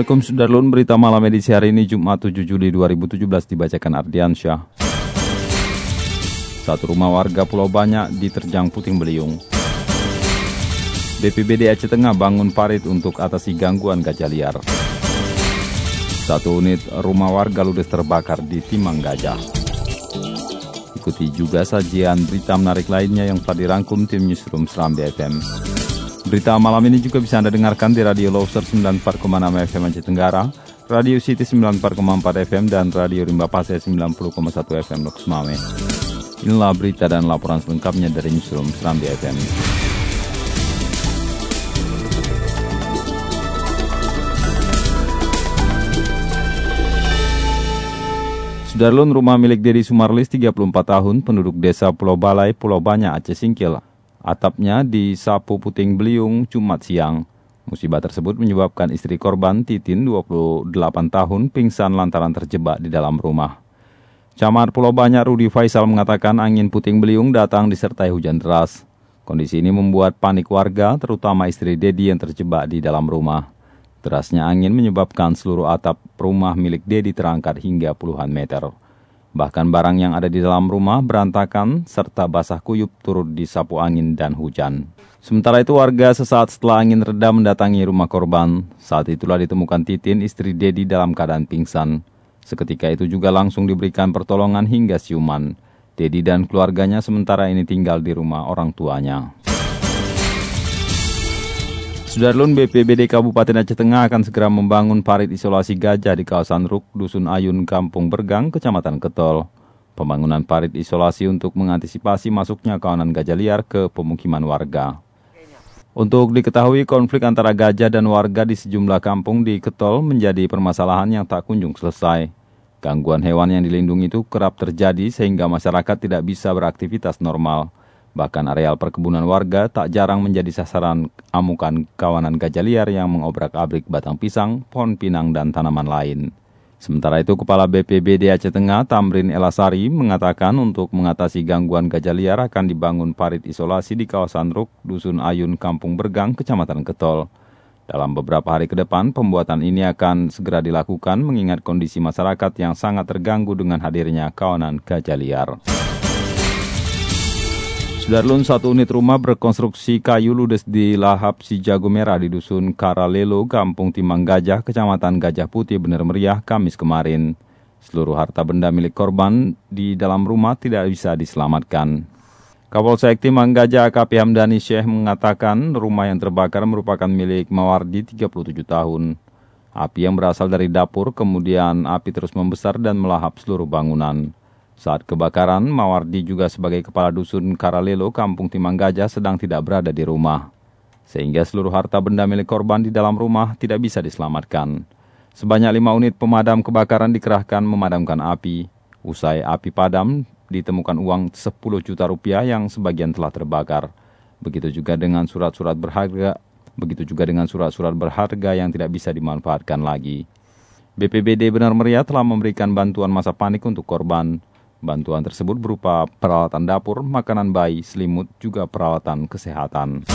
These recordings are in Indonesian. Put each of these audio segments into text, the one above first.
Assalamualaikum Sudarlun, berita malam edisi hari ini Jumat 7 Juli 2017 dibacakan Ardian Syah. Satu rumah warga Pulau Banyak diterjang puting beliung. BPBD Aceh Tengah bangun parit untuk atasi gangguan gajah liar. Satu unit rumah warga ludes terbakar di Timang Gajah. Ikuti juga sajian berita menarik lainnya yang telah dirangkum tim Newsroom Seram BFM. Berita malam ini juga bisa Anda dengarkan di Radio Loser 94,6 FM Aceh Tenggara, Radio City 94,4 FM, dan Radio Rimba Pase 90,1 FM Lokus Mame. Inilah berita dan laporan selengkapnya dari Newsroom Serambi FM. Sudarlun rumah milik Dedi Sumarlis 34 tahun, penduduk desa Pulau Balai, Pulau Banyak, Aceh Singkil, Atapnya disapu puting beliung Jumat siang. Musibah tersebut menyebabkan istri korban Titin 28 tahun pingsan lantaran terjebak di dalam rumah. Camat Pulau Banyak Rudi Faisal mengatakan angin puting beliung datang disertai hujan deras. Kondisi ini membuat panik warga, terutama istri Dedi yang terjebak di dalam rumah. Derasnya angin menyebabkan seluruh atap rumah milik Dedi terangkat hingga puluhan meter. Bahkan barang yang ada di dalam rumah berantakan serta basah kuyup turut disapu angin dan hujan. Sementara itu warga sesaat setelah angin reda mendatangi rumah korban. Saat itulah ditemukan Titin istri Dedi dalam keadaan pingsan. Seketika itu juga langsung diberikan pertolongan hingga siuman. Dedi dan keluarganya sementara ini tinggal di rumah orang tuanya. Sudarlun BPBD Kabupaten Aceh Tengah akan segera membangun parit isolasi gajah di kawasan Ruk, Dusun Ayun, Kampung Bergang, Kecamatan Ketol. Pembangunan parit isolasi untuk mengantisipasi masuknya kawanan gajah liar ke pemukiman warga. Untuk diketahui, konflik antara gajah dan warga di sejumlah kampung di Ketol menjadi permasalahan yang tak kunjung selesai. Gangguan hewan yang dilindungi itu kerap terjadi sehingga masyarakat tidak bisa beraktivitas normal. Bahkan areal perkebunan warga tak jarang menjadi sasaran amukan kawanan gajah liar yang mengobrak-abrik batang pisang, pohon pinang, dan tanaman lain. Sementara itu, Kepala BPBD Aceh Tengah, Tamrin Elasari, mengatakan untuk mengatasi gangguan gajah liar akan dibangun parit isolasi di kawasan Ruk, Dusun Ayun, Kampung Bergang, Kecamatan Ketol. Dalam beberapa hari ke depan, pembuatan ini akan segera dilakukan mengingat kondisi masyarakat yang sangat terganggu dengan hadirnya kawanan gajah liar. Sudarlun satu unit rumah berkonstruksi kayu ludes di lahap si jago merah di dusun Karalelo, Kampung Timang Gajah, Kecamatan Gajah Putih, Bener Meriah, Kamis kemarin. Seluruh harta benda milik korban di dalam rumah tidak bisa diselamatkan. Kapolsek Timang Gajah AKP Hamdani Syekh mengatakan rumah yang terbakar merupakan milik Mawardi 37 tahun. Api yang berasal dari dapur kemudian api terus membesar dan melahap seluruh bangunan. Saat kebakaran, Mawardi juga sebagai kepala dusun Karalelo, Kampung Timang Gajah sedang tidak berada di rumah. Sehingga seluruh harta benda milik korban di dalam rumah tidak bisa diselamatkan. Sebanyak lima unit pemadam kebakaran dikerahkan memadamkan api. Usai api padam, ditemukan uang 10 juta rupiah yang sebagian telah terbakar. Begitu juga dengan surat-surat berharga, begitu juga dengan surat-surat berharga yang tidak bisa dimanfaatkan lagi. BPBD Benar Meriah telah memberikan bantuan masa panik untuk korban. Bantuan tersebut berupa peralatan dapur, makanan bayi, selimut, juga peralatan kesehatan.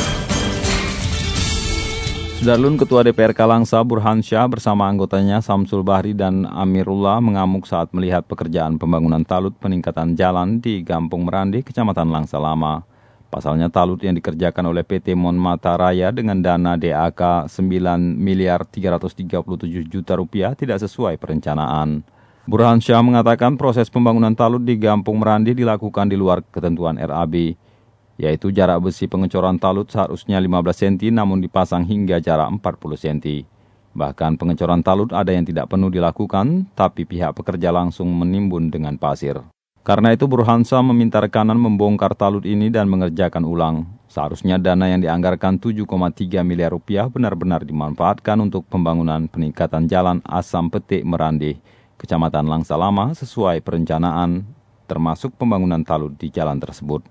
Sudarlun Ketua DPR Kalangsa Burhan Syah bersama anggotanya Samsul Bahri dan Amirullah mengamuk saat melihat pekerjaan pembangunan talut peningkatan jalan di Gampung Merandi, Kecamatan Langsa Lama. Pasalnya talut yang dikerjakan oleh PT Monmata Raya dengan dana DAK 9 miliar 337 juta rupiah tidak sesuai perencanaan. Burhan Syah mengatakan proses pembangunan talut di Gampung Merandi dilakukan di luar ketentuan RAB, yaitu jarak besi pengecoran talut seharusnya 15 cm namun dipasang hingga jarak 40 cm. Bahkan pengecoran talut ada yang tidak penuh dilakukan, tapi pihak pekerja langsung menimbun dengan pasir. Karena itu Burhan Syah meminta rekanan membongkar talut ini dan mengerjakan ulang. Seharusnya dana yang dianggarkan 7,3 miliar rupiah benar-benar dimanfaatkan untuk pembangunan peningkatan jalan Asam Petik Merandih, Kecamatan Langsa Lama sesuai perencanaan termasuk pembangunan talut di jalan tersebut.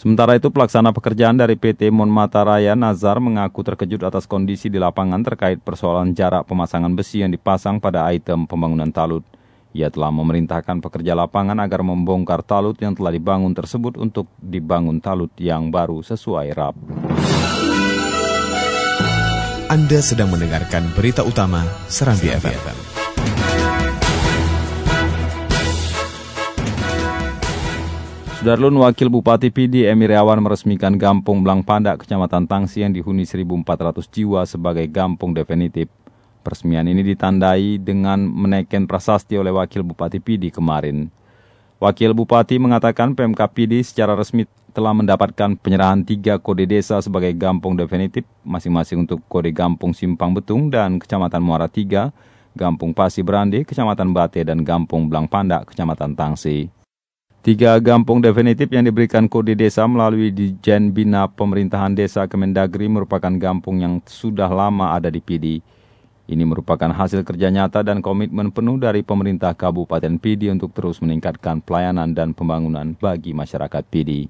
Sementara itu pelaksana pekerjaan dari PT Monmata Raya Nazar mengaku terkejut atas kondisi di lapangan terkait persoalan jarak pemasangan besi yang dipasang pada item pembangunan talut. Ia telah memerintahkan pekerja lapangan agar membongkar talut yang telah dibangun tersebut untuk dibangun talut yang baru sesuai RAP. Anda sedang mendengarkan berita utama Serambi FM. Sudarlun Wakil Bupati PD Emiriawan meresmikan Gampung Blang Pandak, Kecamatan Tangsi yang dihuni 1.400 jiwa sebagai gampung definitif. Peresmian ini ditandai dengan menaikkan prasasti oleh Wakil Bupati Pidi kemarin. Wakil Bupati mengatakan PMK Pidi secara resmi telah mendapatkan penyerahan tiga kode desa sebagai gampung definitif, masing-masing untuk kode Gampung Simpang Betung dan Kecamatan Muara Tiga, Gampung Pasi Berande, Kecamatan Bate, dan Gampung Blang Pandak, Kecamatan Tangsi. Tiga gampung definitif yang diberikan kode desa melalui Dijen Bina Pemerintahan Desa Kemendagri merupakan gampung yang sudah lama ada di Pidi. Ini merupakan hasil kerja nyata dan komitmen penuh dari pemerintah Kabupaten Pidi untuk terus meningkatkan pelayanan dan pembangunan bagi masyarakat Pidi.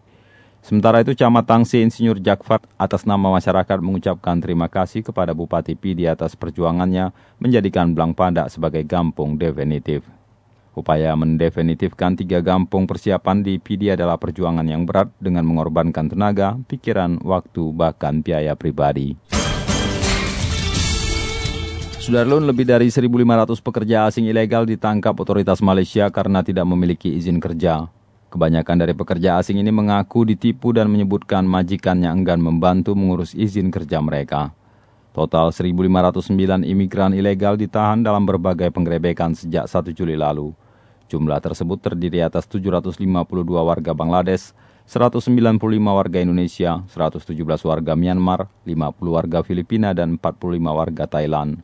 Sementara itu, Camat Tangsi Insinyur Jakfat atas nama masyarakat mengucapkan terima kasih kepada Bupati Pidi atas perjuangannya menjadikan Blang Pandak sebagai gampung definitif. Upaya mendefinitifkan tiga gampung persiapan di Pidi adalah perjuangan yang berat dengan mengorbankan tenaga, pikiran, waktu, bahkan biaya pribadi. Sudarlun lebih dari 1.500 pekerja asing ilegal ditangkap otoritas Malaysia karena tidak memiliki izin kerja. Kebanyakan dari pekerja asing ini mengaku ditipu dan menyebutkan majikannya enggan membantu mengurus izin kerja mereka. Total 1.509 imigran ilegal ditahan dalam berbagai penggerebekan sejak 1 Juli lalu. Jumlah tersebut terdiri atas 752 warga Bangladesh, 195 warga Indonesia, 117 warga Myanmar, 50 warga Filipina, dan 45 warga Thailand.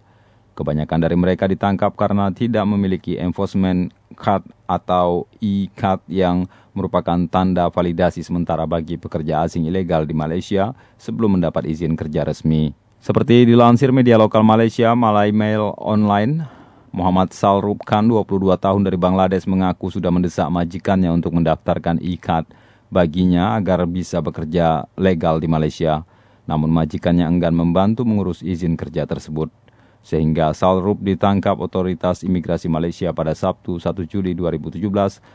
Kebanyakan dari mereka ditangkap karena tidak memiliki enforcement card atau e-card yang merupakan tanda validasi sementara bagi pekerja asing ilegal di Malaysia sebelum mendapat izin kerja resmi. Seperti dilansir media lokal Malaysia, Malay Mail Online, Muhammad Salrub Khan, 22 tahun dari Bangladesh, mengaku sudah mendesak majikannya untuk mendaftarkan e-card baginya agar bisa bekerja legal di Malaysia. Namun majikannya enggan membantu mengurus izin kerja tersebut sehingga Salrub ditangkap otoritas imigrasi Malaysia pada Sabtu 1 Juli 2017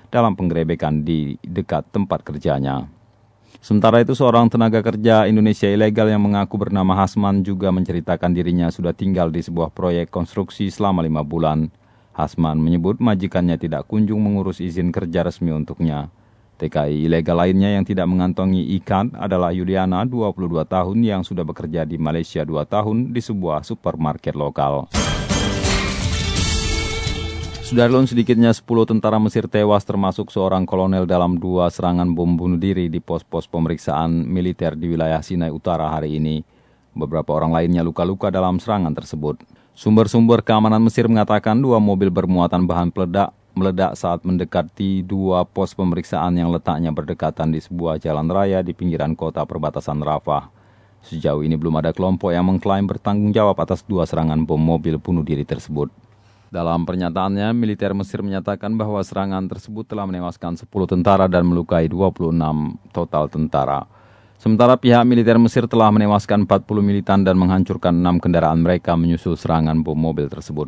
dalam penggerebekan di dekat tempat kerjanya. Sementara itu seorang tenaga kerja Indonesia ilegal yang mengaku bernama Hasman juga menceritakan dirinya sudah tinggal di sebuah proyek konstruksi selama lima bulan. Hasman menyebut majikannya tidak kunjung mengurus izin kerja resmi untuknya. TKI ilegal lainnya yang tidak mengantongi ikan adalah Yuliana, 22 tahun yang sudah bekerja di Malaysia 2 tahun di sebuah supermarket lokal. Sudarlun sedikitnya 10 tentara Mesir tewas termasuk seorang kolonel dalam dua serangan bom bunuh diri di pos-pos pemeriksaan militer di wilayah Sinai Utara hari ini. Beberapa orang lainnya luka-luka dalam serangan tersebut. Sumber-sumber keamanan Mesir mengatakan dua mobil bermuatan bahan peledak meledak saat mendekati dua pos pemeriksaan yang letaknya berdekatan di sebuah jalan raya di pinggiran kota perbatasan Rafah. Sejauh ini belum ada kelompok yang mengklaim bertanggung jawab atas dua serangan bom mobil bunuh diri tersebut. Dalam pernyataannya, militer Mesir menyatakan bahwa serangan tersebut telah menewaskan 10 tentara dan melukai 26 total tentara. Sementara pihak militer Mesir telah menewaskan 40 militan dan menghancurkan 6 kendaraan mereka menyusul serangan bom mobil tersebut.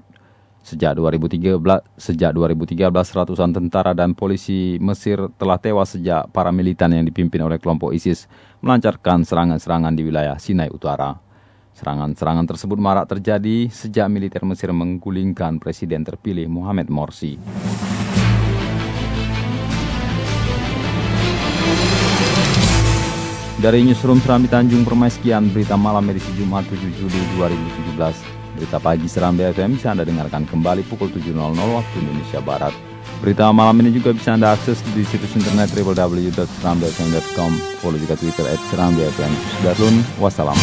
Sejak 2013, sejak 2013 ratusan tentara dan polisi Mesir telah tewas sejak para militan yang dipimpin oleh kelompok ISIS melancarkan serangan-serangan di wilayah Sinai Utara. Serangan-serangan tersebut marak terjadi sejak militer Mesir menggulingkan presiden terpilih Mohamed Morsi. Dari Newsroom Serambi Tanjung Permaiskian, berita malam edisi Jumat 7 Juli 2017. Berita pagi Seram BFM bisa Anda dengarkan kembali pukul 7.00 waktu Indonesia Barat. Berita malam ini juga bisa Anda akses di situs internet www.serambfm.com. Follow juga Twitter at Seram BFM. Sudah wassalam.